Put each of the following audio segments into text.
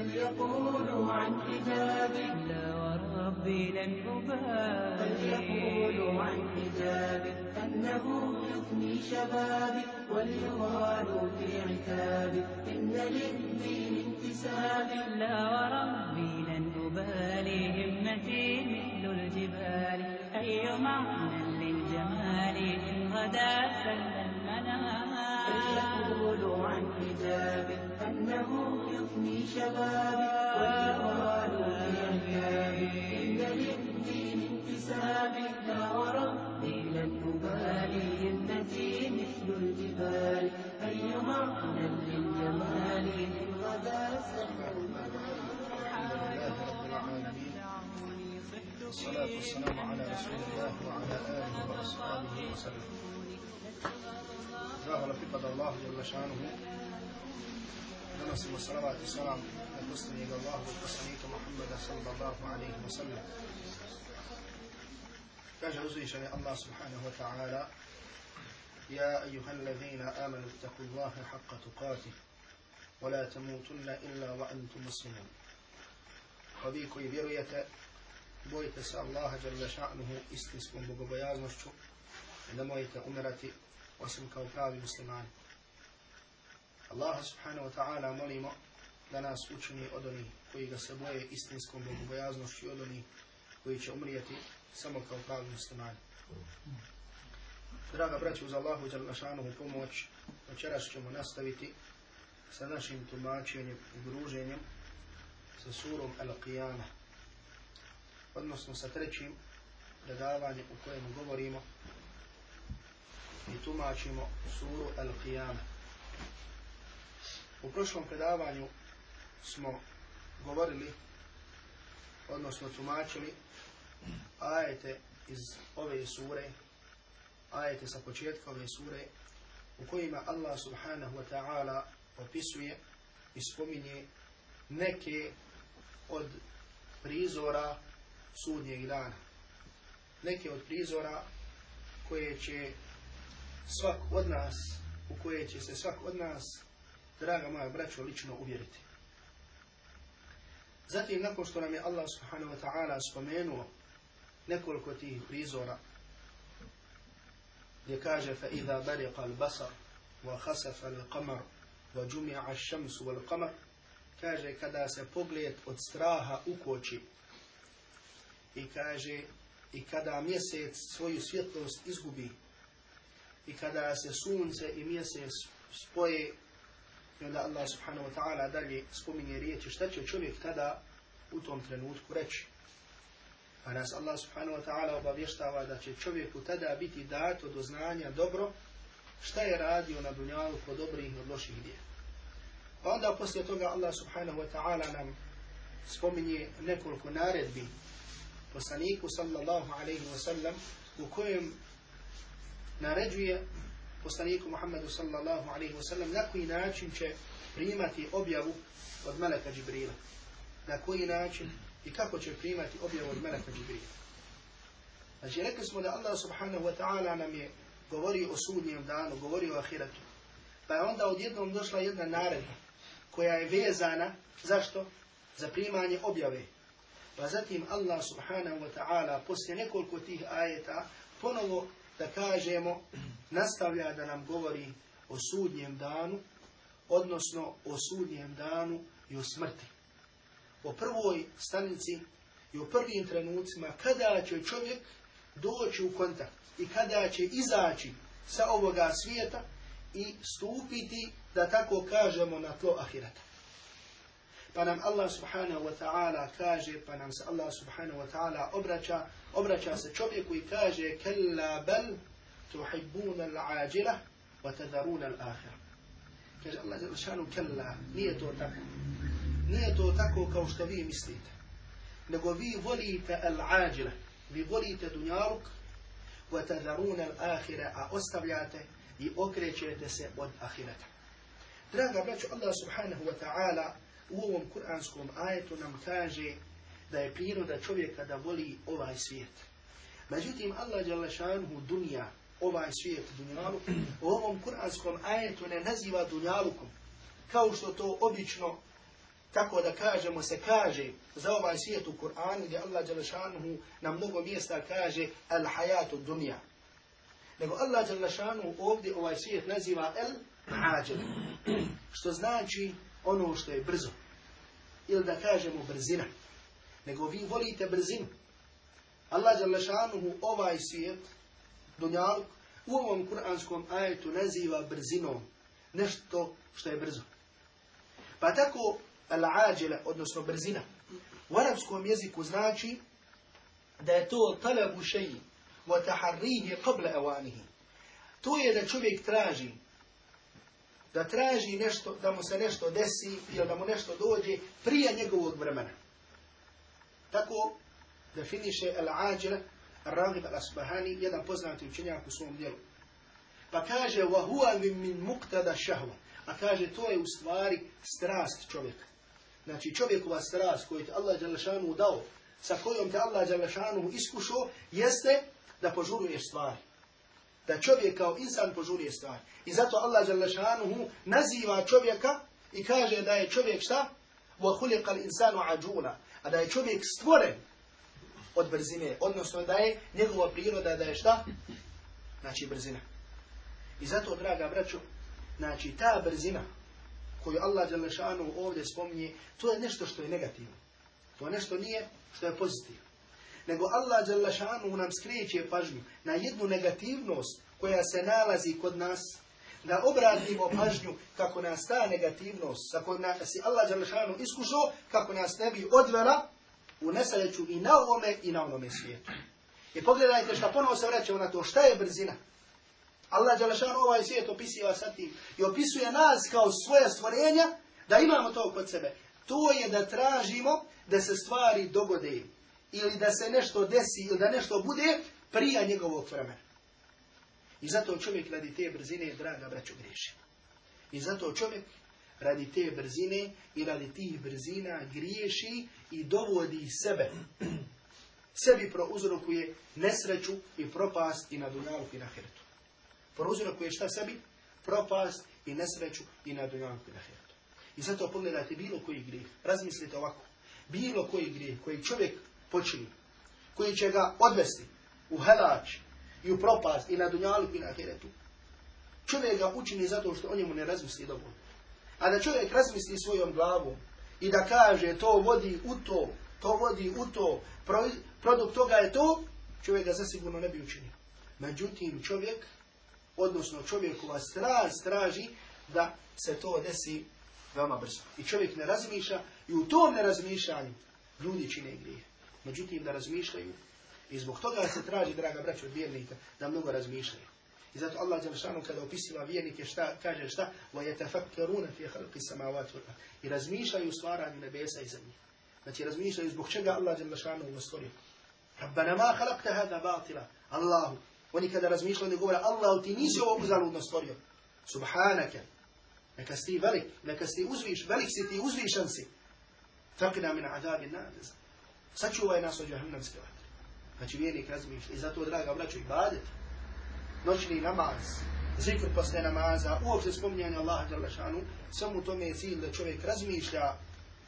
بل يقولوا عن حجابي. لا وربي لن أبالي. بل يقولوا عن حجابي. أنه يفني شبابي. وليغالوا في عتابي. إن للدين انتسابي. لا وربي لن أبالي. همتي مثل الجبال. أي معنى للجمال؟ إن غدا سل المنام بل يقولوا عن حجابي. أنه حسن شبابي والإقرار بأهلابي عند الدين انتسابي لا وربي لن أبالي همتي مثل الجبال. أي معنى للجمال من غدا سمع والصلاة والسلام على رسول الله وعلى آله وأصحابه وسلم ظاهر في قدر الله جل شأنه. الخمس والصلوات والسلام. على المسلمين الله والتصليك محمد صلى الله عليه وسلم. يجوز إن الله سبحانه وتعالى. يا أيها الذين آمنوا اتقوا الله حق تقاته. ولا تموتن إلا وأنتم مسلمون. Ovi koji vjerujete, bojite se Allaha dželle šanuhu istinskom bogobojaznošću, nemojte umirati osim kao pravi muslimani. Allaha subhanahu wa ta'ala molimo da nas učini od onih koji ga se boje istinskom bogobojaznošću od onih koji će umrijeti samo kao pravi muslimani. Draga braću, uz Allahu jalla ša'nuhu pomoć, večeras ćemo nastaviti sa našim tumačenjem i druženjem sa surom Al-Qiyama, odnosno sa trećim predavanjem u kojem govorimo i tumačimo suru Al-Qiyama. U prošlom predavanju smo govorili, odnosno tumačili ajete iz ove sure, ajete sa početka ove sure, u kojima Allah subhanahu wa ta'ala opisuje i spominje neke od prizora sudnjeg dana. Neke od prizora koje će svak od nas, u koje će se svak od nas, draga moja braćo, lično uvjeriti. Zatim, nakon što nam je Allah subhanahu wa ta'ala spomenuo nekoliko tih prizora, gdje kaže فَإِذَا بَرِقَ الْبَصَرُ وَخَسَفَ الْقَمَرُ وَجُمِعَ الشَّمْسُ وَالْقَمَرُ kaže kada se pogled od straha ukoči i kaže i kada mjesec svoju svjetlost izgubi i kada se sunce i mjesec spoje i onda Allah subhanahu wa ta'ala dalje spominje riječi šta će čovjek tada u tom trenutku reći. Pa nas Allah subhanahu wa ta'ala obavještava da će čovjeku tada biti dato do znanja dobro šta je radio na dunjalu po dobrih od loših djela. Pa onda poslije toga Allah subhanahu wa ta'ala nam spominje nekoliko naredbi poslaniku sallallahu alaihi wa sallam u kojem naređuje poslaniku Muhammedu sallallahu alaihi wa sallam na koji način će primati objavu od Meleka Džibrila. Na koji način i kako će primati objavu od Meleka Džibrila. Znači, rekli smo da Allah subhanahu wa ta'ala nam je govorio o sudnjem danu, govorio o ahiretu. Pa je onda odjednom došla jedna naredba koja je vezana, zašto? Za primanje objave. Pa zatim Allah subhanahu wa ta'ala poslije nekoliko tih ajeta ponovo da kažemo nastavlja da nam govori o sudnjem danu, odnosno o sudnjem danu i o smrti. O prvoj stanici i o prvim trenucima kada će čovjek doći u kontakt i kada će izaći sa ovoga svijeta i stupiti, da tako kažemo, na tlo ahireta. Pa nam Allah subhanahu wa ta'ala kaže, pa nam se Allah subhanahu wa ta'ala obraća, obraća se čovjeku i kaže, kella bel tuhibbuna al-ađila wa tadharuna al-ahira. Kaže Allah zelo kella, nije to tako. Nije to tako kao što vi mislite. Nego vi volite al-ađila, vi volite dunjaluk, wa tadharuna al-ahira, a ostavljate i okrećete se od ahireta. Draga braćo, Allah subhanahu wa ta'ala u ovom kuranskom ajetu nam kaže da je priroda čovjeka da voli ovaj svijet. Međutim, Allah Đalešanhu dunja, ovaj svijet dunjalu, u ovom kuranskom ajetu ne naziva dunjalukom, kao što to obično kako da kažemo se kaže za ovaj svijet u Kur'anu gdje Allah Đelešanuhu na mnogo mjesta kaže al hayatu dunja. Nego Allah Đelešanuhu ovdje ovaj svijet naziva el ađel. Što znači ono što je brzo. Ili da kažemo brzina. Nego vi volite brzinu. Allah Đelešanuhu ovaj svijet, dunjaluk, u ovom kuranskom ajetu naziva brzinom. Nešto što je brzo. Pa tako al-ađele, odnosno brzina. U arapskom jeziku znači da je to talabu šeji wa taharrihi qabla awanihi. To je da čovjek traži da traži nešto, da mu se nešto desi ili da mu nešto dođe prije njegovog vremena. Tako definiše al-ađele Ar-Raghib al-Asbahani, jedan poznati učenjak u svom djelu. Pa kaže, وَهُوَ مِن مُقْتَدَ شَهْوَ A kaže, to je u stvari strast čovjeka. Znači čovjekova strast koju ti Allah Đalešanu dao, sa kojom te Allah Đalešanu iskušao, jeste da požuruješ stvari. Da čovjek kao insan požuruje stvari. I zato Allah Đalešanu naziva čovjeka i kaže da je čovjek šta? وَهُلِقَ الْإِنسَانُ عَجُولًا A da je čovjek stvoren od brzine, odnosno da je njegova priroda da je šta? Znači brzina. I zato, draga braćo, znači ta brzina koju Allah Đalešanu ovdje spominje, to je nešto što je negativno. To nešto nije što je pozitivno. Nego Allah Đalešanu nam skreće pažnju na jednu negativnost koja se nalazi kod nas, da obratimo pažnju kako nas ta negativnost, kojom nas je Allah Đalešanu iskušao, kako nas ne bi odvela u nesreću i na ovome i na onome svijetu. I pogledajte šta ponovo se vraćamo na to, šta je brzina? Allah Đalešan ovaj svijet opisiva sa tim i opisuje nas kao svoje stvorenja da imamo to kod sebe. To je da tražimo da se stvari dogode ili da se nešto desi ili da nešto bude prija njegovog vremena. I zato čovjek radi te brzine, draga braćo, griješi. I zato čovjek radi te brzine i radi tih brzina griješi i dovodi sebe. Sebi prouzrokuje nesreću i propast i na dunjalu i na heretu prouzrokuje šta sebi? Propast i nesreću i na dunjanku i na heretu. I zato pogledajte bilo koji grijeh. Razmislite ovako. Bilo koji grijeh koji čovjek počini, koji će ga odvesti u helač i u propast i na dunjalu i na heretu. Čovjek ga učini zato što o njemu ne razmisli dovoljno. A da čovjek razmisli svojom glavom i da kaže to vodi u to, to vodi u to, produkt toga je to, čovjek ga zasigurno ne bi učinio. Međutim, čovjek odnosno čovjekova strast traži da se to desi veoma brzo. I čovjek ne razmišlja i u tom nerazmišljanju ljudi čine grije Međutim, da razmišljaju i zbog toga se traži, draga braća od vjernika, da mnogo razmišljaju. I zato Allah Đelšanu kada opisiva vjernike šta, kaže šta وَيَتَفَكَّرُونَ فِي خَلْقِ سَمَاوَاتِ وَالْأَرْضِ I razmišljaju u stvaranju nebesa i zemlje. Znači razmišljaju zbog čega Allah Đelšanu ovo stvorio. رَبَّنَا مَا خَلَقْتَ هَذَا بَاطِلًا Allahu, Oni kada razmišljaju govore, Allah ti nisi ovo uzaludno stvorio. Subhanaka. Neka si ti velik, neka si ti uzviš, velik si ti uzvišan si. Fakina min adabi nadez. Sačuvaj nas od jahannamske vatre. Znači vjernik razmišlja. I zato, draga braćo, ibadet. Noćni namaz. Zikr posle namaza. Uopšte spominjanje Allaha Đalešanu. Samo tome je cilj da čovjek razmišlja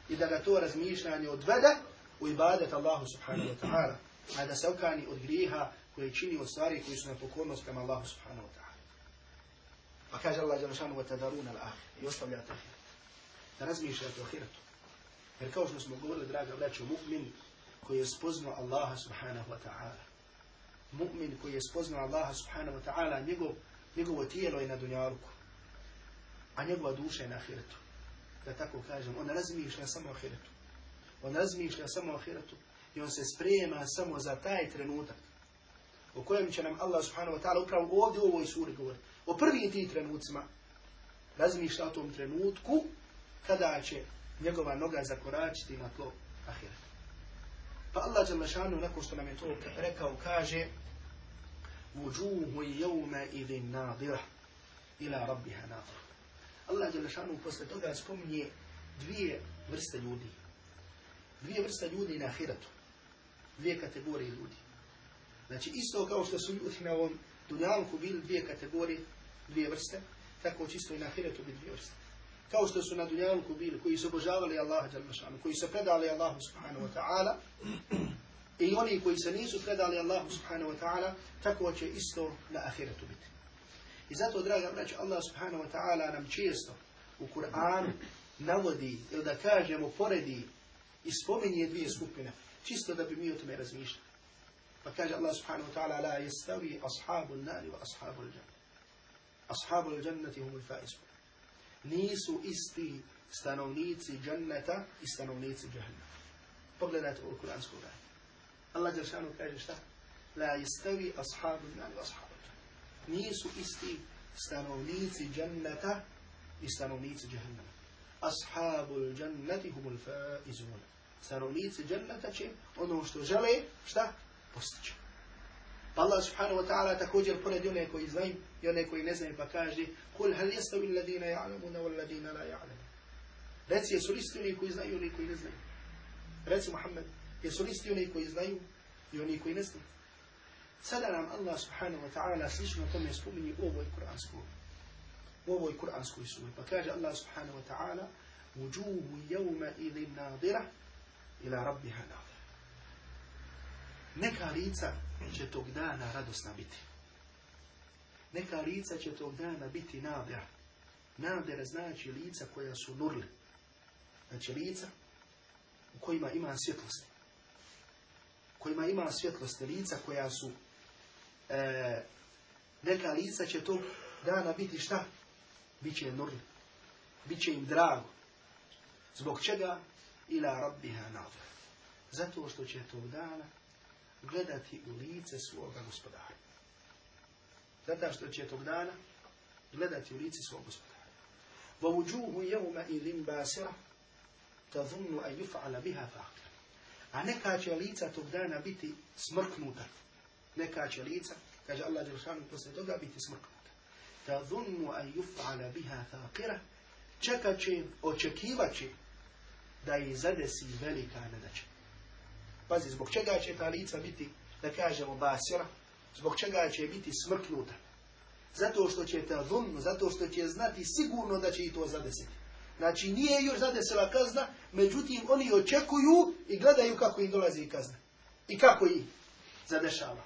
i da ga to razmišljanje odvede u ibadet Allahu subhanahu wa ta'ala. A da se okani od grijeha koje čini od stvari koji su na pokornost prema Allahu subhanahu wa ta'ala. Pa kaže Allah wa tadaruna al-ahir i ostavljate da razmišljate o hiratu. Jer kao što smo govorili, draga braćo, mu'min koji je spoznao Allaha subhanahu wa ta'ala. Mu'min koji je spoznao Allaha subhanahu wa ta'ala, njegov, njegovo tijelo je na dunjaluku, a njegova duša je na hiratu. Da tako kažem, on razmišlja samo o hiratu. On razmišlja samo o hiratu i on se sprema samo za taj trenutak o kojem će nam Allah subhanahu wa ta'ala upravo ovdje u ovoj suri govoriti. O prvim ti trenucima razmišlja o tom trenutku kada će njegova noga zakoračiti na tlo ahiret. Pa Allah jalla šanu nakon što nam je to rekao kaže jevme idhin nadira ila rabbiha nadira. Allah jalla šanu posle toga spominje dvije vrste ljudi. Dvije vrste ljudi na ahiretu. Dvije kategorije ljudi. Znači isto kao što su ljudi na ovom dunjalku bili dvije kategorije, dvije vrste, tako čisto i na ahiretu biti dvije vrste. Kao što su na Dunjalku bili, koji su obožavali Allaha Đalmašanu, koji su predali Allahu subhanahu wa ta'ala, i oni koji se nisu predali Allahu subhanahu wa ta'ala, tako će isto na ahiretu biti. I zato, draga braća, Allah subhanahu wa ta'ala nam često u Kur'anu navodi, ili da kažemo, poredi i spominje dvije skupine, čisto da bi mi o tome razmišljali. Pa kaže Allah subhanahu wa ta'ala, la jestavi ashabu nari wa ashabu l-đanna. Ashabu l-đannati humu l-faizun. Nisu isti stanovnici džanneta i stanovnici džahannama. Pogledajte ovo kuransko raj. Allah Đeršanu kaže šta? La jestavi ashabu nari wa ashabu. Nisu isti stanovnici džanneta i stanovnici džahannama. Ashabu l-đannati humu l-faizun. Stanovnici džanneta će ono što žele, šta? postići. Allah subhanahu wa ta'ala također poredi one koji znaju i one koji ne znaju pa kaže Kul hal jestavi alladina ja'lamuna wal ladina la ja'lamu. Reci jesu li isti oni koji znaju i oni koji ne znaju. Reci Muhammed, jesu li isti oni koji znaju i oni koji ne znaju. Sada nam Allah subhanahu wa ta'ala slično tome spominje u ovoj kuranskoj u ovoj kuranskoj suri. Pa kaže Allah subhanahu wa ta'ala jevma idhin nadira ila rabbiha nadira. Neka lica će tog dana radosna biti. Neka lica će tog dana biti nadera. Nadera znači lica koja su nurli. Znači lica u kojima ima svjetlost. U kojima ima svjetlost. Lica koja su e, neka lica će tog dana biti šta? Biće nurli. Biće im drago. Zbog čega? Ila rabbiha nadera. Zato što će tog dana gledati u lice svoga gospodara. Zato što će tog dana gledati u lice svog gospodara. وَوُجُوهُ يَوْمَ إِذِنْ بَاسِرَ تَظُنُّ أَنْ يُفْعَلَ بِهَا فَاقِرَ A neka će lica tog dana biti smrknuta. Neka će lica, kaže Allah Đelšanu, posle toga biti smrknuta. تَظُنُّ أَنْ يُفْعَلَ بِهَا فَاقِرَ Čekat će, očekivat će da je zadesi velika nedaća. Pazi, zbog čega će ta lica biti, da kažemo, basira? Zbog čega će biti smrknuta? Zato što će ta dhunnu, zato što će znati sigurno da će i to zadesiti. Znači, nije još zadesila kazna, međutim, oni očekuju i gledaju kako im dolazi kazna. I kako ih zadešava.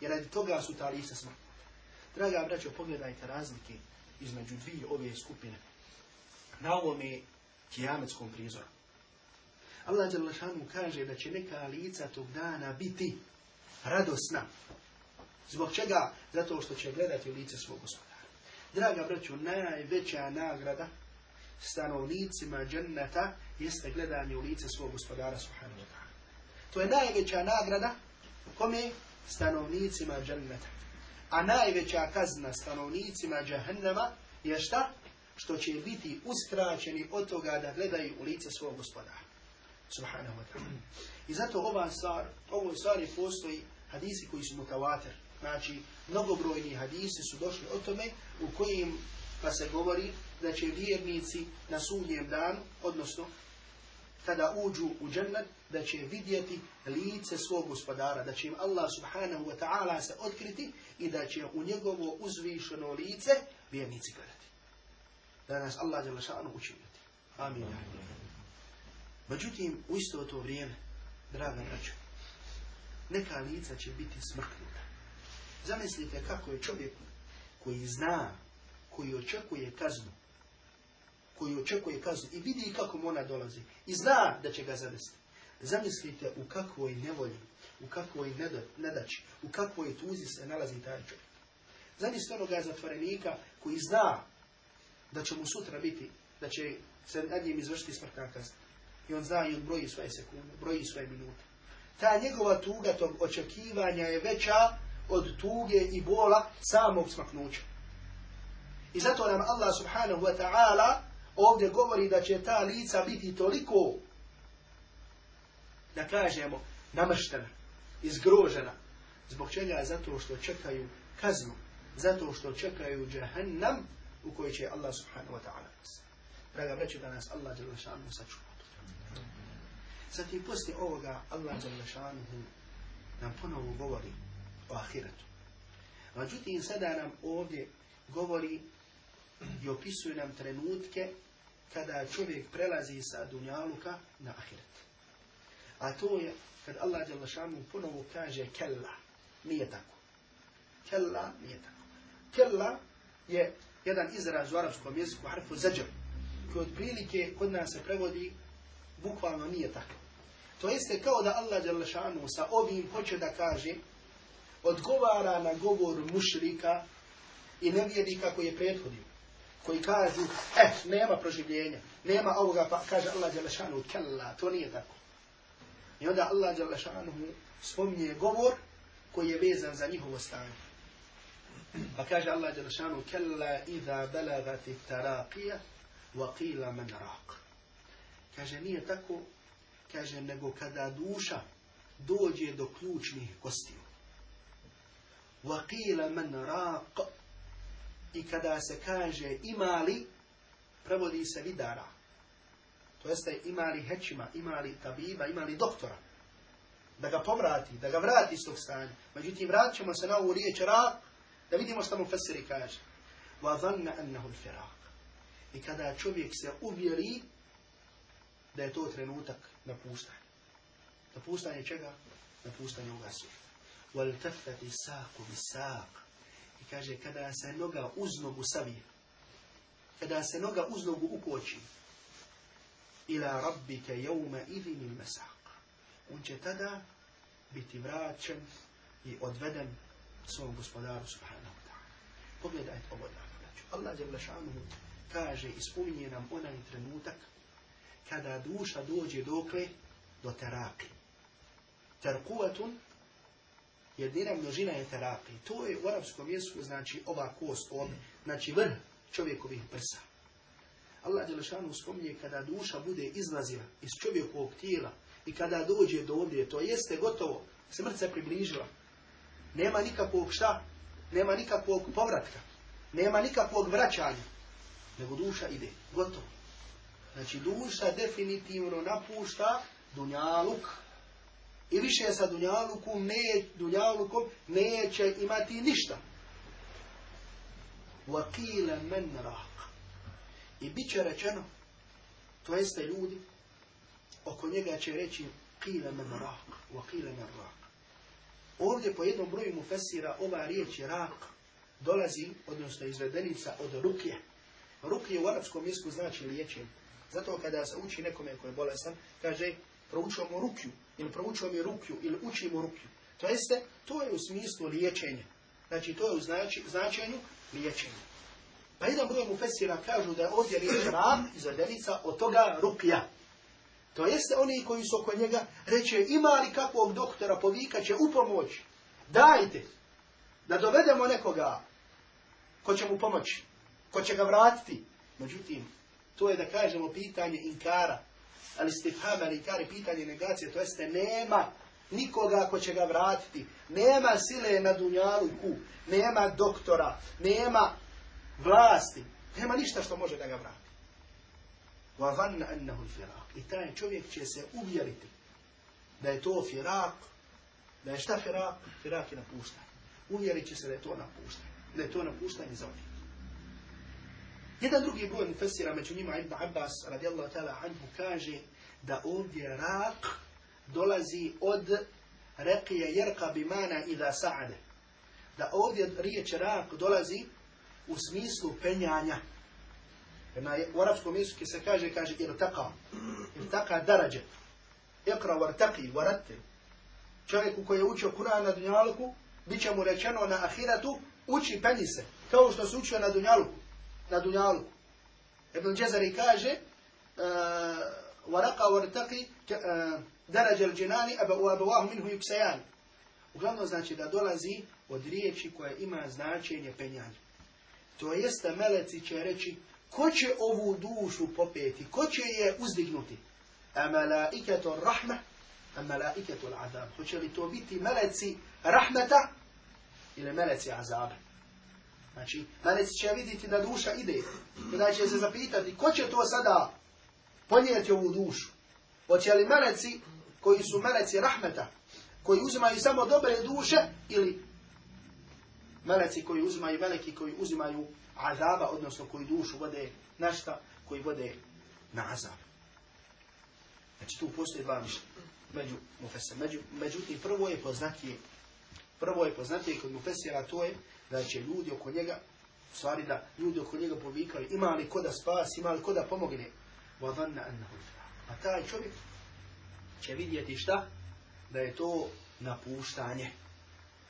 Jer radi toga su ta lica smrknuta. Draga braćo, pogledajte razlike između dvije ove skupine. Na ovome kijametskom prizoru. Allah Đalešanu kaže da će neka lica tog dana biti radosna. Zbog čega? Zato što će gledati u lice svog gospodara. Draga braću, najveća nagrada stanovnicima dženneta jeste gledanje u lice svog gospodara subhanahu wa. To je najveća nagrada kome? Stanovnicima dženneta. A najveća kazna stanovnicima džahennama je šta? Što će biti uskraćeni od toga da gledaju u lice svog gospodara subhanahu wa ta'ala. I zato ova stvar, ovoj stvari postoji hadisi koji su mutavatir. Znači, mnogobrojni hadisi su došli o tome u kojim pa se govori da će vjernici na sudnjem danu, odnosno kada uđu u džennet, da će vidjeti lice svog gospodara, da će im Allah subhanahu wa ta'ala se otkriti i da će u njegovo uzvišeno lice vjernici gledati. Da nas Allah jala ša'anu učiniti. Amin. Amin. Međutim, u isto to vrijeme, draga braćo, neka lica će biti smrknuta. Zamislite kako je čovjek koji zna, koji očekuje kaznu, koji očekuje kaznu i vidi kako mu ona dolazi i zna da će ga zadesiti. Zamislite u kakvoj nevolji, u kakvoj nedaći, u kakvoj tuzi se nalazi taj čovjek. Zamislite onoga zatvorenika koji zna da će mu sutra biti, da će se nad njim izvršiti smrtna kazna. I on zna i on broji svoje sekunde, broji svoje minute. Ta njegova tuga tog očekivanja je veća od tuge i bola samog smaknuća. I zato nam Allah subhanahu wa ta'ala ovdje govori da će ta lica biti toliko, da kažemo, namrštena, izgrožena. Zbog čega? Zato što čekaju kaznu. Zato što čekaju džahannam u kojoj će Allah subhanahu wa ta'ala. Draga vreću da nas Allah žele šanu sačuva. Zatim poslije ovoga Allah Đalešanuhu nam ponovo govori o ahiretu. Međutim, sada nam ovdje govori i opisuje nam trenutke kada čovjek prelazi sa dunjaluka na ahiret. A to je kad Allah Đelešanu ponovo kaže kella. Nije tako. Kella nije tako. Kella je jedan izraz u arapskom jeziku, harfu zađer, koji otprilike kod nas se prevodi bukvalno nije tako. To jeste kao da Allah Đelešanu sa ovim hoće da kaže odgovara na govor mušrika i nevjernika koji je prethodio. Koji kažu, eh, nema proživljenja, nema ovoga, pa kaže Allah Đelešanu, kella, to nije tako. I onda Allah Đelešanu spominje govor koji je vezan za njihovo stanje. Pa kaže Allah Đelešanu, kella idha balagati taraqija, wa qila man raq. Kaže, nije tako, kaže, nego kada duša dođe do ključnih kostiju. Wa qila man raq. I kada se kaže imali, prevodi se vidara. To jeste imali hećima, imali tabiba, imali doktora. Da ga pomrati, da ga vrati iz tog stanja. Međutim, vratit ćemo se na ovu riječ rak, da vidimo što mu Fesiri kaže. Wa dhanna annahu al-firaq. I kada čovjek se uvjeri da je to trenutak napuštanja. Napuštanje čega? Napuštanje ovoga svijeta. Wal tafati saqu bisaq. I kaže kada se noga uz nogu savije. Kada se noga uz nogu ukoči. Ila rabbika yawma idhin al-masaq. On će tada biti vraćen i odveden svom gospodaru subhanahu wa ta'ala. Pogledajte ovo drago. Allah je kaže i spominje nam onaj trenutak kada duša dođe dokle do teraki. Terkuvatun jedina množina je teraki. To je u arapskom jeziku znači ova kost ovdje, znači vrh čovjekovih prsa. Allah Đelešanu spominje kada duša bude izlazila iz čovjekovog tijela i kada dođe do ovdje, to jeste gotovo, smrt se približila. Nema nikakvog šta, nema nikakvog povratka, nema nikakvog vraćanja, nego duša ide, gotovo. Znači duša definitivno napušta dunjaluk i više sa dunjalukom, ne, dunjalukom neće imati ništa. Wakila men rak. I bit će rečeno, to jeste ljudi, oko njega će reći kila men rak, wakila men rak. Ovdje po jednom broju mu fesira ova riječ rak dolazi, odnosno izvedenica od rukje. Rukje u arapskom jeziku znači liječenje. Zato kada se uči nekome koji je bolestan, kaže proučio mu rukju, ili proučio mi rukju, ili uči mu rukju. To jeste, to je u smislu liječenja. Znači, to je u znači, značenju liječenja. Pa jedan broj mu fesira kažu da je ovdje riječ rak, izvedenica, od toga rukja. To jeste oni koji su oko njega reće ima li kakvog doktora povikaće u pomoć. Dajte da dovedemo nekoga ko će mu pomoći, ko će ga vratiti. Međutim, to je da kažemo pitanje inkara, ali stifhama ali inkari, pitanje negacije, to jeste nema nikoga ko će ga vratiti. Nema sile na dunjaluku, nema doktora, nema vlasti, nema ništa što može da ga vrati. وَظَنَّ أَنَّهُ الْفِرَاقِ I taj čovjek će se uvjeriti da je to firak, da je šta firak? Firak je napuštanje. Uvjerit će se da je to napuštanje. Da je to napuštanje za ovdje. Jedan drugi broj mufessira, među njima Ibn Abbas radijallahu ta'ala anhu kaže da ovdje rak dolazi od rekije jerka bimana ida sa'ade. Da ovdje riječ rak dolazi u smislu penjanja. Na, u arapskom jeziku se kaže, kaže irtaka. Irtaka darađe. Ikra vartaki, varatte. Čovjeku koji je učio Kur'an na dunjaluku, bit će mu rečeno na ahiratu, uči penji se. Kao što se učio na dunjaluku Na dunjaluku. Ibn Džezari kaže, ورقة وارتقي درج الجنان وابواه منه يكسيان Uglavnom znači da dolazi od riječi koja ima značenje penjanja. To jeste meleci će reći ko će ovu dušu popeti, ko će je uzdignuti? A malaiketu rahme, a malaiketu azab. Hoće li to biti meleci rahmeta ili meleci azabe? Znači, meleci će vidjeti da duša ide. Kada će se zapitati ko će to sada ponijeti ovu dušu? Hoće li meleci koji su meleci rahmeta, koji uzimaju samo dobre duše ili meleci koji uzimaju, meleki koji uzimaju azaba, odnosno koji dušu vode našta, koji vode na azab. Znači tu postoji dva mišljenja među. Među, međutim, prvo je poznatije, prvo je poznatije kod mufesira, to je da će ljudi oko njega, u stvari da ljudi oko njega povikali, ima li ko da spasi, ima li ko da pomogne. وَظَنَّ أَنَّهُ الْفِرَاقُ. A taj čovjek će vidjeti šta? Da je to napuštanje.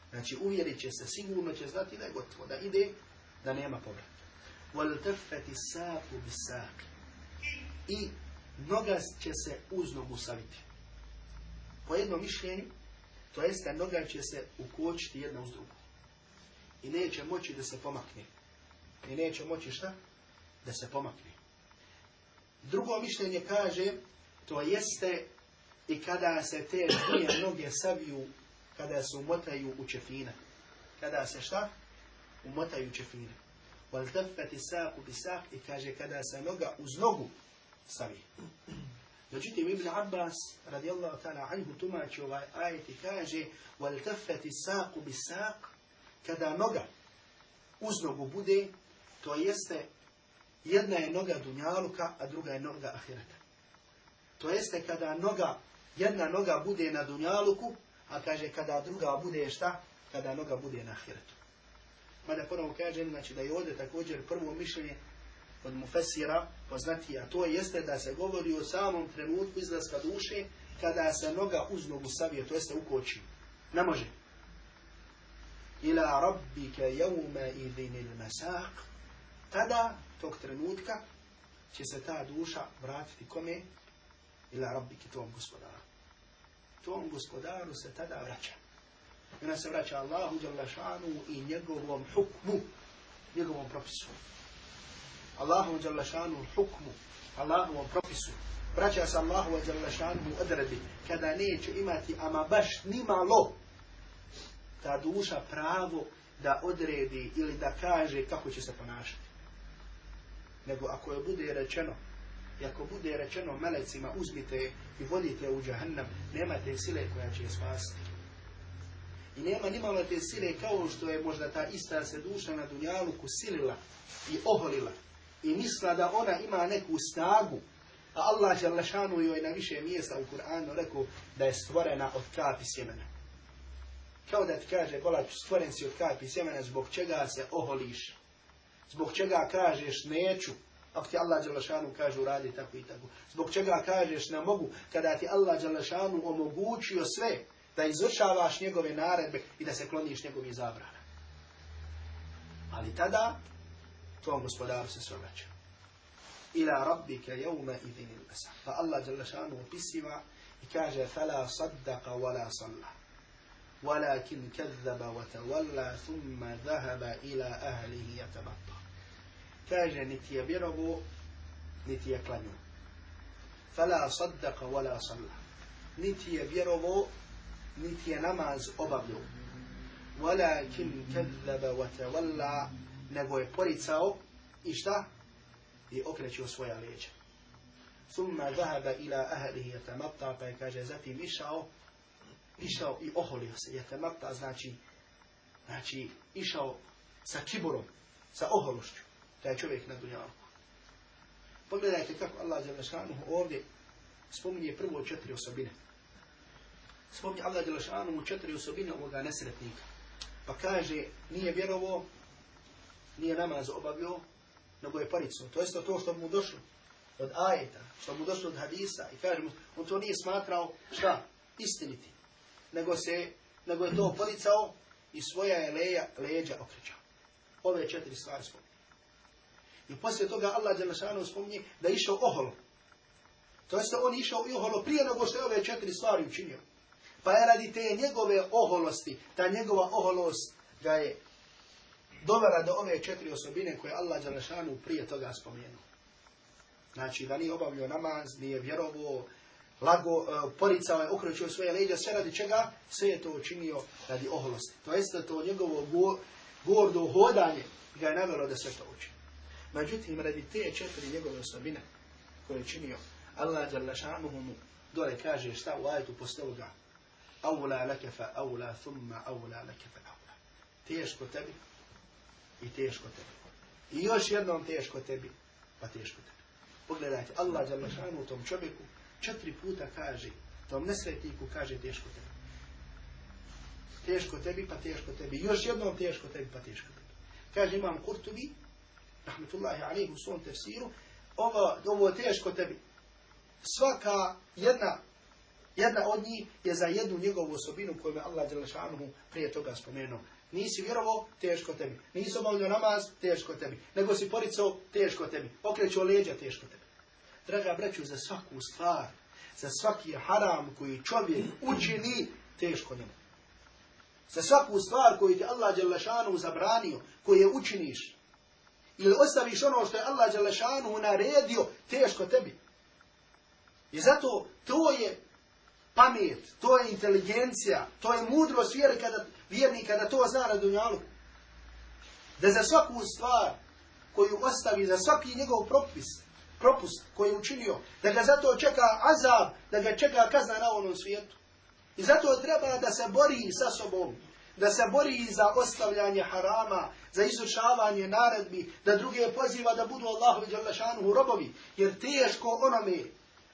Znači uvjerit će se, sigurno će znati da je gotovo, da ide, da nema povrata. وَلْتَفَّتِ السَّاقُ بِسَاقِ I noga će se uz nogu saviti. Po jednom mišljenju, to jeste noga će se ukočiti jedna uz drugu. i neće moći da se pomakne. I neće moći šta? Da se pomakne. Drugo mišljenje kaže, to jeste i kada se te dvije noge saviju, kada se umotaju u čefina. Kada se šta? Umotaju u čefina. Valtafati saku bisak i kaže kada se noga uz nogu savi. Međutim, Ibn Abbas, radijallahu ta'ala anhu, tumači ovaj ajet i kaže Valtafati saku bisak kada noga uz nogu bude, to jeste jedna je noga dunjaluka, a druga je noga ahireta. To jeste kada noga, jedna noga bude na dunjaluku, a kaže kada druga bude šta? Kada noga bude na ahiretu. Mada ponovo kažem, znači da je ovdje također prvo mišljenje od mufesira poznati, a to jeste da se govori o samom trenutku izlaska duše kada se noga uz nogu savije, to jeste ukoči. Ne može. Rabbike jevme idinil mesak. Tada, tog trenutka, će se ta duša vratiti kome? Ila rabbike, tom gospodaru. Tom gospodaru se tada vraća. I ona se vraća Allahu, Đalašanu i njegovom hukmu, njegovom propisu. Allahu dželle šanu hukmu, Allahu propisu. Vraća se Allahu dželle šanu odredi kada neće imati ama baš ni malo ta duša pravo da odredi ili da kaže kako će se ponašati. Nego ako je bude rečeno, i ako bude rečeno melecima uzmite i vodite u džahannam, nema te sile koja će je spasiti. I nema ni malo te sile kao što je možda ta ista se duša na dunjalu kusilila i oholila i misla da ona ima neku snagu, a Allah Želešanu joj na više mjesta u Kur'anu rekao da je stvorena od kapi sjemena. Kao da ti kaže, bolać, stvoren si od kapi sjemena, zbog čega se oholiš? Zbog čega kažeš neću? Ako ti Allah Đelešanu kaže uradi tako i tako. Zbog čega kažeš ne mogu kada ti Allah Đelešanu omogućio sve da izvršavaš njegove naredbe i da se kloniš njegovih zabrana. Ali tada tvom gospodaru se sve vraća. Ila rabbika jevme idin il mesa. Pa Allah jalla šanu opisiva i kaže fala saddaqa wala salla. ولكن كذب وتولى ثم ذهب إلى أهله يتمطى كاجة نتي بيربو نتي كلانيو فلا صدق ولا صلى نتي بيربو نتي نماز أبابيو ولكن كذب وتولى nego je poricao i šta? I okrećio svoja leđa. Summa zahaba ila ahlihi yatamatta, pa je kaže zatim išao, išao i oholio se. Yatamatta znači, znači išao sa kiburom, sa ohološću. Taj čovjek na dunjalu. Pogledajte kako Allah Đelešanuhu ovdje spominje prvo četiri osobine. Spominje Allah Đelešanuhu četiri osobine ovoga nesretnika. Pa kaže, nije vjerovo, nije namaz obavio, nego je paricu. To jeste to što mu došlo od ajeta, što mu došlo od hadisa i kaže mu, on to nije smatrao šta? Istiniti. Nego, se, nego je to poricao i svoja je leja, leđa okrećao. Ove četiri stvari spominje. I poslije toga Allah Đelešanu spominje da je išao oholo. To jeste on išao i oholo prije nego što je ove četiri stvari učinio. Pa je radi te njegove oholosti, ta njegova oholost ga je dovela do ove četiri osobine koje Allah Đalešanu prije toga spomenuo. Znači da nije obavljao namaz, nije vjerovo, lago, uh, poricao je, okrećio svoje leđa, sve radi čega? Sve je to učinio radi oholosti. To jeste to njegovo go, gordo hodanje ga je navjelo da sve to učini. Međutim, radi te četiri njegove osobine koje je činio, Allah Đalešanu mu dole kaže šta u ajetu postao ga. Aula leke fa aula, thumma aula leke fa aula. Teško tebi, i teško tebi. I još jednom teško tebi, pa teško tebi. Pogledajte, Allah Đalešanu tom čovjeku četiri puta kaže, tom nesretniku kaže teško tebi. Teško tebi, pa teško tebi. Još jednom teško tebi, pa teško tebi. Kaže imam Kurtubi, rahmetullahi alaihi u svom tefsiru, ovo, ovo je teško tebi. Svaka jedna, jedna od njih je za jednu njegovu osobinu koju je Allah Đelešanuhu prije toga spomenuo. Nisi vjerovo, teško tebi. Nisi obavljio namaz, teško tebi. Nego si poricao, teško tebi. Okreću leđa, teško tebi. Draga braću, za svaku stvar, za svaki haram koji čovjek učini, teško njemu. Za svaku stvar koju ti Allah Đelešanu zabranio, koju je učiniš, ili ostaviš ono što je Allah Đelešanu naredio, teško tebi. I zato to je pamet, to je inteligencija, to je mudrost kada, vjernika da to zna na dunjalu. Da za svaku stvar koju ostavi, za svaki njegov propis, propust koji je učinio, da ga zato čeka azab, da ga čeka kazna na onom svijetu. I zato treba da se bori sa sobom, da se bori za ostavljanje harama, za izučavanje naredbi, da druge poziva da budu Allahu i robovi, jer teško onome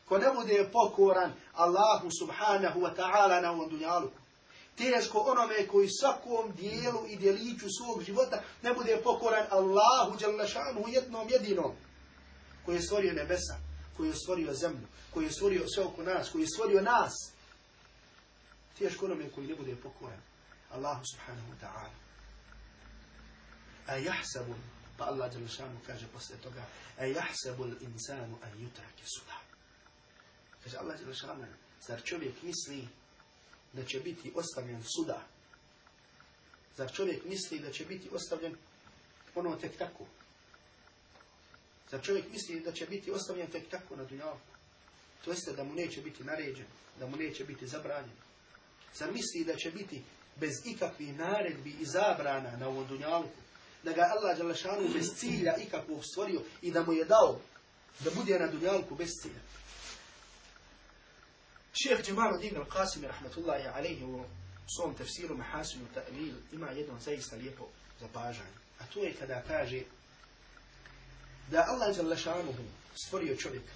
ko ne bude pokoran Allahu subhanahu wa ta'ala na ovom dunjaluku. Teško onome koji svakom dijelu i dijeliću svog života ne bude pokoran Allahu u jednom jedinom. Koji je stvorio nebesa, koji je stvorio zemlju, koji je stvorio sve oko nas, koji je stvorio nas. Teško onome koji ne bude pokoran Allahu subhanahu wa ta'ala. A jahsabu, pa Allah kaže posle toga, a jahsabu insanu a jutrake suda. Kaže Allah Đelešanu, zar čovjek misli da će biti ostavljen suda? Zar čovjek misli da će biti ostavljen ono tek tako? Zar čovjek misli da će biti ostavljen tek tako na dunjavku? To jeste da mu neće biti naređen, da mu neće biti zabranjen. Zar misli da će biti bez ikakvih naredbi i zabrana na ovom dunjavku? Da ga Allah Đelešanu bez cilja ikakvog stvorio i da mu je dao da bude na dunjavku bez cilja. Šeheh Džemaluddin al-Qasimi, rahmatullahi alaihi, u svom tefsiru Mahasinu Ta'lil ima jedno zaista lijepo zapažanje. A to je kada kaže da Allah Đalešanuhu stvorio čovjeka.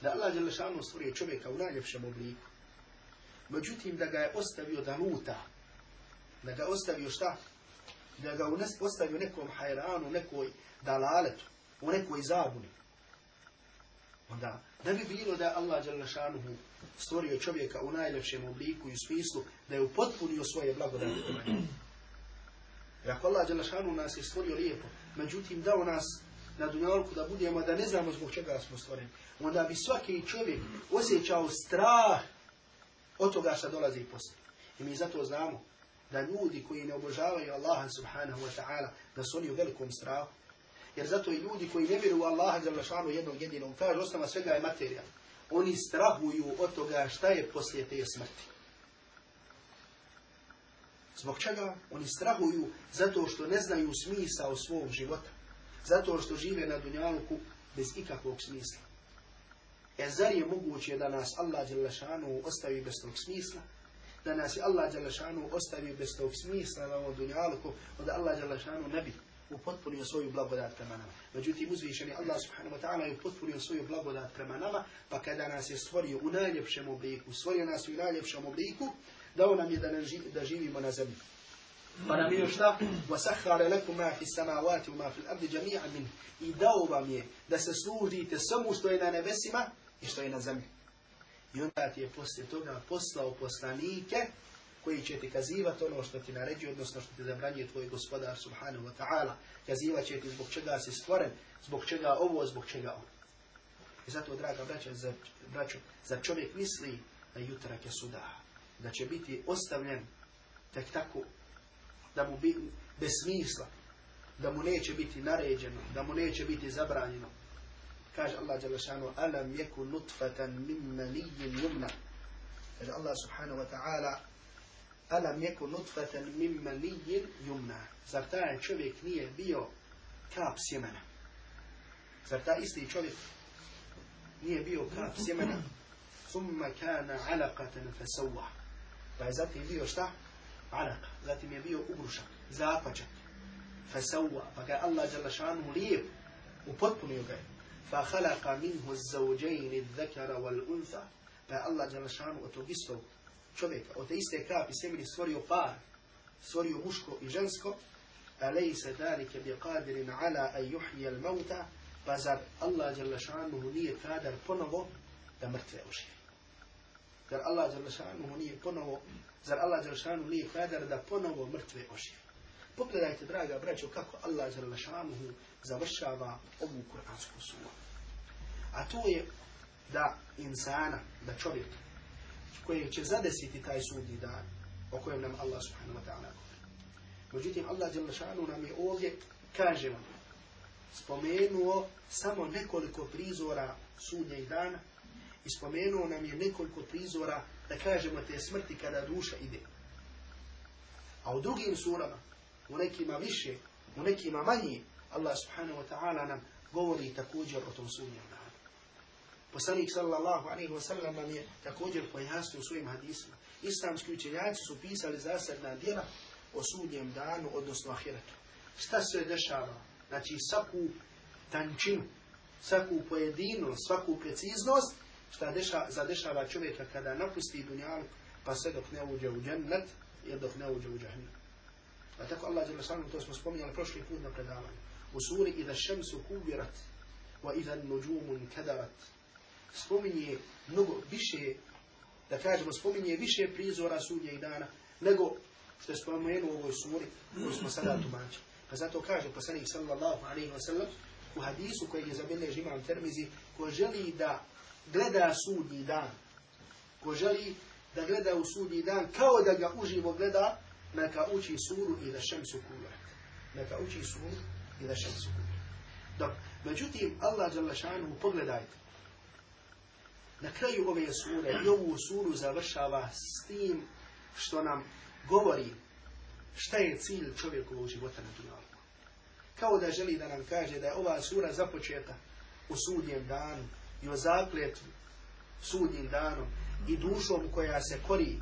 Da Allah Đalešanuhu stvorio čovjeka u najljepšem obliku. Međutim, da ga je ostavio da luta. Da ga ostavio šta? Da ga ostavio nekom hajranu, nekoj dalaletu, u nekoj zabuni. Onda ne bi bilo da Allah Đalešanuhu stvorio čovjeka u najljepšem obliku i u smislu da je upotpunio svoje blagodati Jer ako Allah Đalešanuhu nas je stvorio lijepo, međutim dao nas na dunjalku da budemo, da ne znamo zbog čega smo stvoreni, onda bi svaki čovjek osjećao strah od toga što dolazi poslije. I mi zato znamo da ljudi koji ne obožavaju Allaha subhanahu wa ta'ala, da su oni u velikom strahu, jer zato i ljudi koji ne vjeruju Allaha Đalešanu jednog jedinom, kaže osnova svega je materija. Oni strahuju od toga šta je poslije te smrti. Zbog čega? Oni strahuju zato što ne znaju smisao svog života. Zato što žive na dunjalku bez ikakvog smisla. E zar je moguće da nas Allah Đalešanu ostavi bez tog smisla? Da nas je Allah Đalešanu ostavi bez tog smisla na ovom dunjalku, da Allah Đalešanu ne bi upotpunio svoju blagodat prema nama. Međutim, uzvišeni Allah subhanahu wa ta'ala je upotpunio svoju blagodat prema nama, pa kada nas je stvorio u najljepšem obliku, stvorio nas u najljepšem obliku, dao nam je da, nam živi, da živimo na zemlji. Pa nam je još šta? وَسَحَّرَ لَكُمْ مَا فِي السَّمَاوَاتِ وَمَا فِي الْأَرْضِ جَمِيعًا مِنْ I dao vam je da se služite samo što je na nebesima i što je na zemlji. I onda ti je poslije toga poslao poslanike koji će ti kazivati ono što ti naređuje, odnosno što ti zabranjuje tvoj gospodar subhanahu wa ta'ala. Kazivat će ti zbog čega si stvoren, zbog čega ovo, zbog čega ovo. I zato, draga braća, za, braćo, za čovjek misli na jutrake suda, Da će biti ostavljen tek tako, da mu bi bez smisla, da mu neće biti naređeno, da mu neće biti zabranjeno. Kaže Allah Đalešanu, alam jeku nutfatan min manijin jumna. Kaže Allah subhanahu wa ta'ala, alam jeku nutfatan min manijin jumna. Zar taj čovjek nije bio kap sjemena? Zar taj isti čovjek nije bio kap sjemena? Summa kana alaqatan fasawwa. Pa je zatim bio šta? Anak. Zatim je bio ugrušan, zapačan. Fasawa. Pa ga je Allah Đalašanu lijep. Upotpunio ga je. Fa halaka minhu zauđajni dhekara wal unza. Pa je Allah Đalašanu od tog istog čovjeka, od te iste kapi semeni stvorio par. Stvorio muško i žensko. A lejse dalike أليس ذلك بقادر على أن يحيي الموتى فزر الله جل شانه nije قادر ponovo da mrtve oživi. Zar Allah Đelešanu nije ponovo, zar Allah Đelešanu nije kadar da ponovo mrtve oživi. Pogledajte, draga braćo, kako Allah Đelešanu završava ovu kuransku suru. A to je da insana, da čovjek koji će zadesiti taj sudni dan o kojem nam Allah subhanahu wa ta'ala govori. Međutim, Allah Đelešanu nam je ovdje, kaže vam, spomenuo samo nekoliko prizora sudnjeg dana i spomenuo nam je nekoliko prizora, da kažemo, te smrti kada duša ide. A u drugim surama, u nekima više, u nekima manje, Allah subhanahu wa ta'ala nam govori također o tom sudnjem danu. Poslanik sallallahu alaihi wa sallam nam je također pojasnio u svojim hadisima. Islamski učenjaci su pisali zasadna djela o sudnjem danu, odnosno ahiretu. Šta se dešava? Znači svaku tančinu, svaku pojedinost, svaku preciznost, šta deša, zadešava čovjeka kada napusti dunjalu, pa sve dok ne uđe u džennet, jer dok ne uđe u džahnem. A tako Allah je sanu, to smo spominjali prošli put na predavanju. U suri Ida šemsu kubirat, wa ida nuđumun kadarat, spominje mnogo više, da kažemo, spominje više prizora sudnjeg dana, nego što je spomenuo u ovoj suri koju smo sada tumačili. Pa zato kaže poslanik sallallahu alaihi wa sallam u hadisu koji je zabilježi imam termizi, ko želi da gleda sudnji dan, ko želi da gleda u sudnji dan kao da ga uživo gleda, neka uči suru i da šemsu kurat. Neka uči suru i da šemsu kurat. Dobro. Međutim, Allah žele šanu, pogledajte, na kraju ove sure i ovu suru završava s tim što nam govori šta je cilj čovjekovog života na dunjalu. Kao da želi da nam kaže da je ova sura započeta u sudnjem danu i o zakletvu sudnjim danom i dušom koja se kori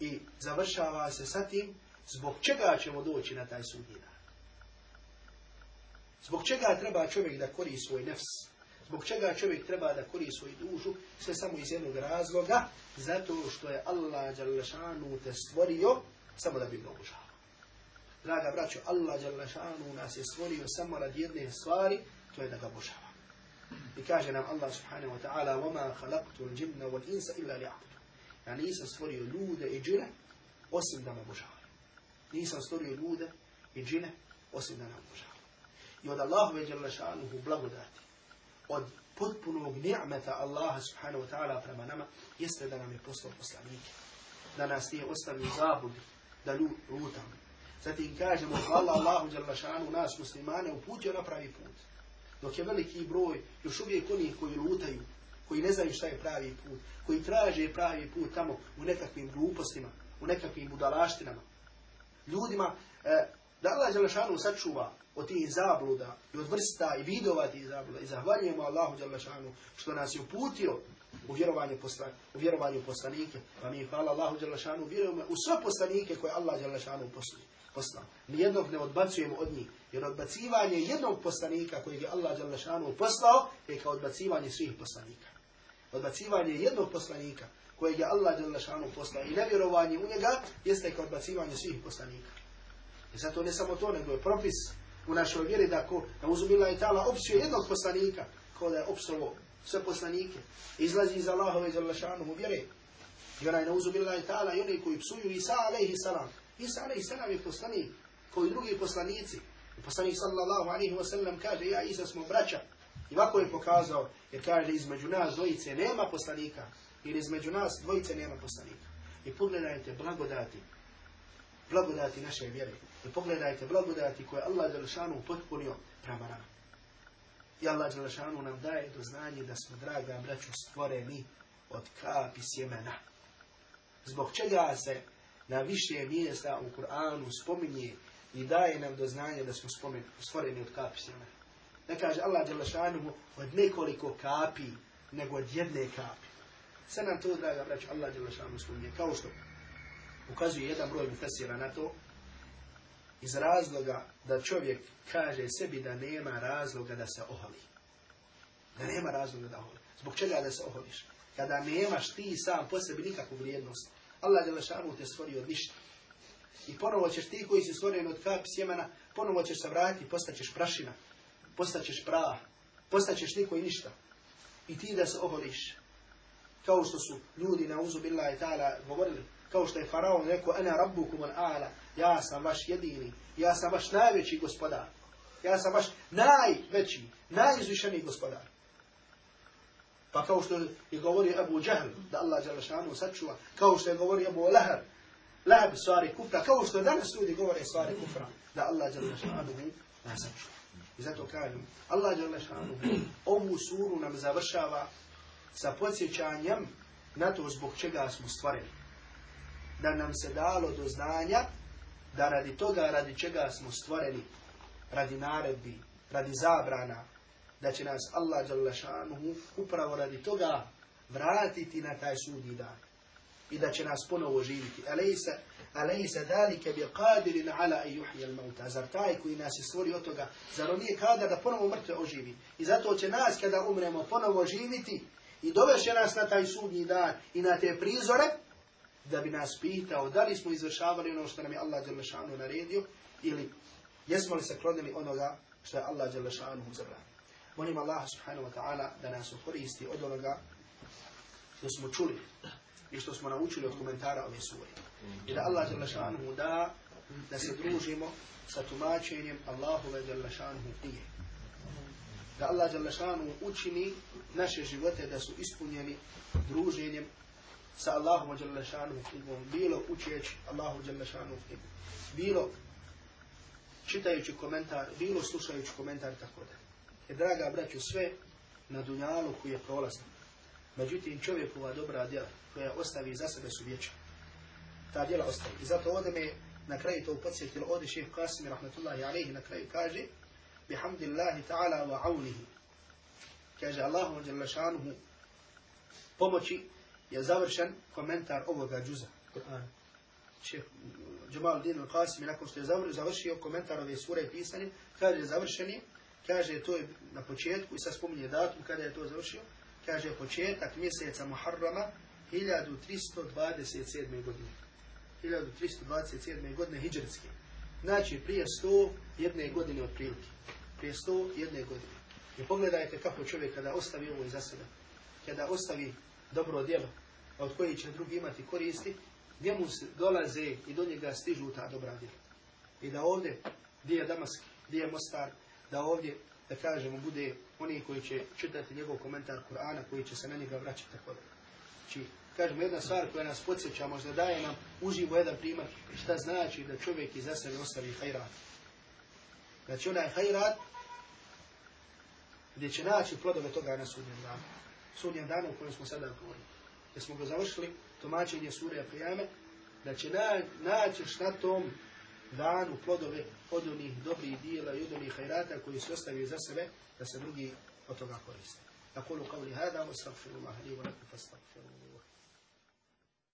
i završava se sa tim zbog čega ćemo doći na taj sudnji dan. Zbog čega treba čovjek da kori svoj nefs, zbog čega čovjek treba da kori svoju dušu, sve samo iz jednog razloga, zato što je Allah Đalešanu te stvorio samo da bi ga obožavao. Draga braćo, Allah Đalešanu nas je stvorio samo radi jedne stvari, to je da ga obožava. I kaže nam Allah subhanahu wa ta'ala وَمَا خَلَقْتُ الْجِنَّ وَالْإِنسَ إِلَّا لِعَبُدُ Ja nisam stvorio ljude i džine, osim da me obožavaju. Nisam stvorio ljude i džine, osim da me obožavaju. I od Allahove Đalešanuhu blagodati, od potpunog ni'meta Allaha subhanahu wa ta'ala prema nama, jeste da nam je poslao poslanike. Da nas nije ostavio zabudi, da lutamo. Zatim kažemo, hvala Allahu Đalešanu nas muslimane uputio na pravi put. Dok je veliki broj još uvijek onih koji lutaju, koji ne znaju šta je pravi put, koji traže pravi put tamo u nekakvim glupostima, u nekakvim budalaštinama. Ljudima, eh, da Allah Đalešanu sačuva od tih zabluda i od vrsta i vidova tih zabluda i zahvaljujemo Allahu Đalešanu što nas je uputio u vjerovanju, posla, u vjerovanju poslanike. Pa mi hvala Allahu Đalešanu, vjerujemo u sve poslanike koje Allah Đalešanu poslao. Nijednog ne odbacujemo od njih. Jer odbacivanje jednog poslanika kojeg je Allah Đalešanu poslao je kao odbacivanje svih poslanika. Odbacivanje jednog poslanika kojeg je Allah Đalešanu poslao i nevjerovanje u njega jeste kao odbacivanje svih poslanika. I zato ne samo to, nego je propis u našoj vjeri da ko na uzubila i tala opsuje jednog poslanika, kao da je opsovo sve poslanike, izlazi iz Allahove i Zalašanu mu vjere. I onaj na uzubila i tala i oni koji psuju Isa alaihi salam. Isa alaihi salam je poslanik, koji drugi poslanici. I poslanik sallallahu alaihi wa sallam kaže, ja Isa smo braća. I ovako je pokazao, jer kaže, između nas dvojice nema poslanika, jer između nas dvojice nema poslanika. I pogledajte blagodati, blagodati naše vjere. I pogledajte blagodati koje Allah Đelešanu potpunio prema nama. I Allah Đelešanu nam daje do znanje da smo, draga braću, stvoreni od kapi sjemena. Zbog čega se na više mjesta u Kur'anu spominje i daje nam do znanja da smo spomen, stvoreni od kapi sjemena. Ne kaže Allah Đelešanu od nekoliko kapi, nego od jedne kapi. Sve nam to, draga braću, Allah Đelešanu spominje. Kao što ukazuje jedan broj mufesira na to, iz razloga da čovjek kaže sebi da nema razloga da se oholi. Da nema razloga da oholi. Zbog čega da se oholiš? Kada nemaš ti sam po sebi nikakvu vrijednost. Allah Đelešanu te stvorio od ništa. I ponovo ćeš ti koji si stvoren od kap sjemena, ponovo ćeš se vratiti, postaćeš prašina, postaćeš prah, postaćeš niko i ništa. I ti da se oholiš. Kao što su ljudi na uzu billahi ta'ala govorili, kao što je faraon rekao, ana rabbukum al-ala, ja sam vaš jedini, ja sam vaš najveći gospodar. Ja sam vaš najveći, najizvišeniji gospodar. Pa kao što je govorio Abu Jahl, da Allah Đalešanu sačuva, kao što je govorio Abu Lahab, Lahab stvari kufra, kao što danas ljudi govore stvari kufra, da Allah Đalešanu nas sačuva. I zato kažem, Allah Đalešanu ovu suru nam završava sa podsjećanjem na to zbog čega smo stvoreni. Da nam se dalo do znanja da radi toga radi čega smo stvoreni, radi naredbi, radi zabrana, da će nas Allah Đalešanuhu upravo radi toga vratiti na taj sudnji dan. I da će nas ponovo živiti. Alejse, alejse dalike bi qadirin ala i juhije al mauta. Zar taj koji nas je stvorio od toga, zar on nije kadar da ponovo mrtve oživi. I zato će nas kada umremo ponovo živiti i doveše nas na taj sudnji dan i na te prizore, da bi nas pitao da li smo izvršavali ono što nam je Allah Đalešanu naredio ili jesmo li se klonili onoga što je Allah Đalešanu zabranio. Molim Allah subhanahu wa ta'ala da nas koristi od onoga što smo čuli i što smo naučili od komentara ove sure. I da Allah Đalešanu da da se družimo sa tumačenjem Allahove Đalešanu knjige. Da Allah Đalešanu učini naše živote da su ispunjeni druženjem sa Allahom Đalešanu knjigom, bilo učeći Allahu Đalešanu knjigu, bilo čitajući komentar, bilo slušajući komentar, tako da. Jer, draga braću, sve na dunjalu koji je prolazno. Međutim, čovjekova dobra djela koja ostavi za sebe su vječna. Ta djela ostavi. I zato ovdje me na kraju to podsjetilo, ovdje šeheh Qasim, rahmatullahi alaihi, na kraju kaže, bihamdillahi ta'ala wa avnihi. Kaže, Allahu Đalešanu pomoći je završen komentar ovoga džuza Kur'ana. Šeh Jamal Din al-Qasimi nakon što je završio komentar ove sure pisane, kaže završen je, kaže to je na početku i sad spominje datum kada je to završio, kaže početak mjeseca Muharrama 1327. godine. 1327. godine hijđarske. Znači prije 101 godine otprilike. Prije 101 godine. I pogledajte kako čovjek kada ostavi ovo iza sebe, kada ostavi dobro djelo, od koji će drugi imati koristi, gdje mu dolaze i do njega stižu ta dobra djela. I da ovdje, gdje je Damask, gdje je Mostar, da ovdje, da kažemo, bude oni koji će čitati njegov komentar Kur'ana, koji će se na njega vraćati tako da. Znači, kažemo, jedna stvar koja nas podsjeća, možda daje nam uživo jedan primjer, šta znači da čovjek iza sebe ostavi hajrat. Znači, onaj hajrat, gdje će naći plodove toga na sudnjem danu. Sudnjem danu u kojem smo sada govorili jer smo ga završili, tumačenje sure Qiyame, da će na, naćeš na tom danu plodove od onih dobrih dijela i od onih hajrata koji su ostavili za sebe, da se drugi od toga koriste. Nakonu ono kavli hada, wa astaghfirullah li wa lakum.